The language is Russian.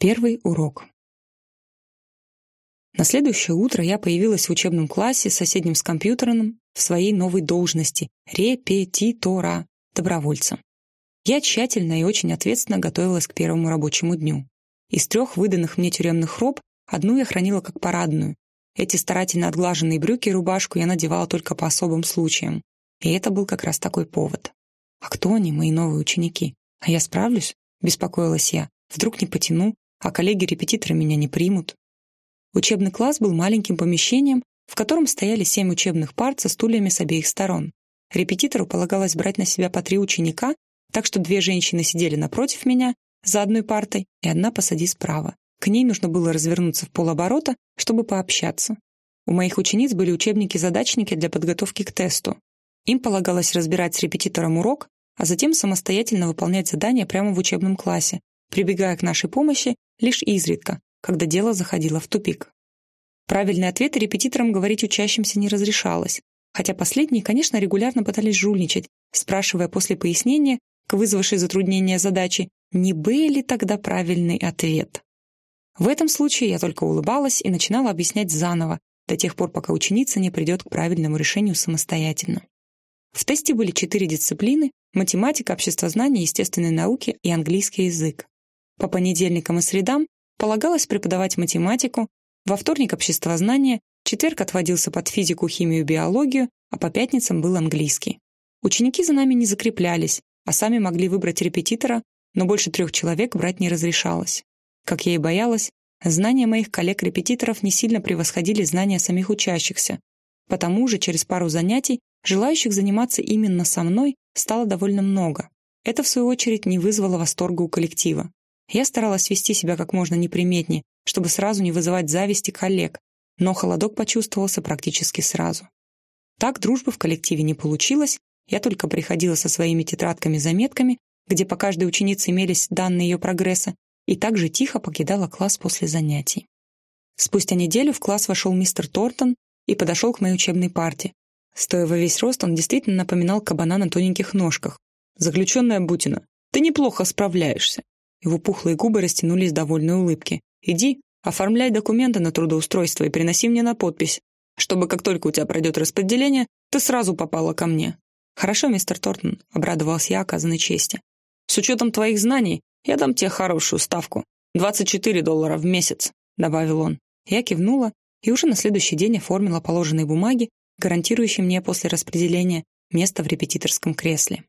Первый урок. На следующее утро я появилась в учебном классе, соседнем с компьютерным, в своей новой должности — репетитора, добровольца. Я тщательно и очень ответственно готовилась к первому рабочему дню. Из трех выданных мне тюремных роб одну я хранила как парадную. Эти старательно отглаженные брюки и рубашку я надевала только по особым случаям. И это был как раз такой повод. А кто они, мои новые ученики? А я справлюсь? Беспокоилась я. Вдруг не потяну, а коллеги-репетиторы меня не примут. Учебный класс был маленьким помещением, в котором стояли семь учебных парт со стульями с обеих сторон. Репетитору полагалось брать на себя по три ученика, так что две женщины сидели напротив меня, за одной партой, и одна посади справа. К ней нужно было развернуться в полоборота, чтобы пообщаться. У моих учениц были учебники-задачники для подготовки к тесту. Им полагалось разбирать с репетитором урок, а затем самостоятельно выполнять задания прямо в учебном классе, прибегая к нашей помощи лишь изредка, когда дело заходило в тупик. Правильный ответ репетиторам говорить учащимся не разрешалось, хотя последние, конечно, регулярно пытались жульничать, спрашивая после пояснения к вызвавшей затруднения задачи, не был ли тогда правильный ответ. В этом случае я только улыбалась и начинала объяснять заново, до тех пор, пока ученица не придет к правильному решению самостоятельно. В тесте были четыре дисциплины — математика, обществознание, естественные науки и английский язык. По понедельникам и средам полагалось преподавать математику, во вторник — обществознание, четверг отводился под физику, химию, биологию, а по пятницам был английский. Ученики за нами не закреплялись, а сами могли выбрать репетитора, но больше трех человек брать не разрешалось. Как я и боялась, знания моих коллег-репетиторов не сильно превосходили знания самих учащихся. Потому же через пару занятий желающих заниматься именно со мной стало довольно много. Это, в свою очередь, не вызвало восторга у коллектива. Я старалась вести себя как можно неприметнее, чтобы сразу не вызывать зависти коллег, но холодок почувствовался практически сразу. Так дружбы в коллективе не получилось, я только приходила со своими тетрадками-заметками, где по каждой ученице имелись данные ее прогресса, и также тихо покидала класс после занятий. Спустя неделю в класс вошел мистер Тортон и подошел к моей учебной парте. Стоя во весь рост, он действительно напоминал кабана на тоненьких ножках. «Заключенная Бутина, ты неплохо справляешься. Его пухлые губы растянулись в довольной улыбке. «Иди, оформляй документы на трудоустройство и приноси мне на подпись, чтобы как только у тебя пройдет распределение, ты сразу попала ко мне». «Хорошо, мистер Тортон», — обрадовался я оказанной чести. «С учетом твоих знаний я дам тебе хорошую ставку. 24 доллара в месяц», — добавил он. Я кивнула и уже на следующий день оформила положенные бумаги, гарантирующие мне после распределения место в репетиторском кресле.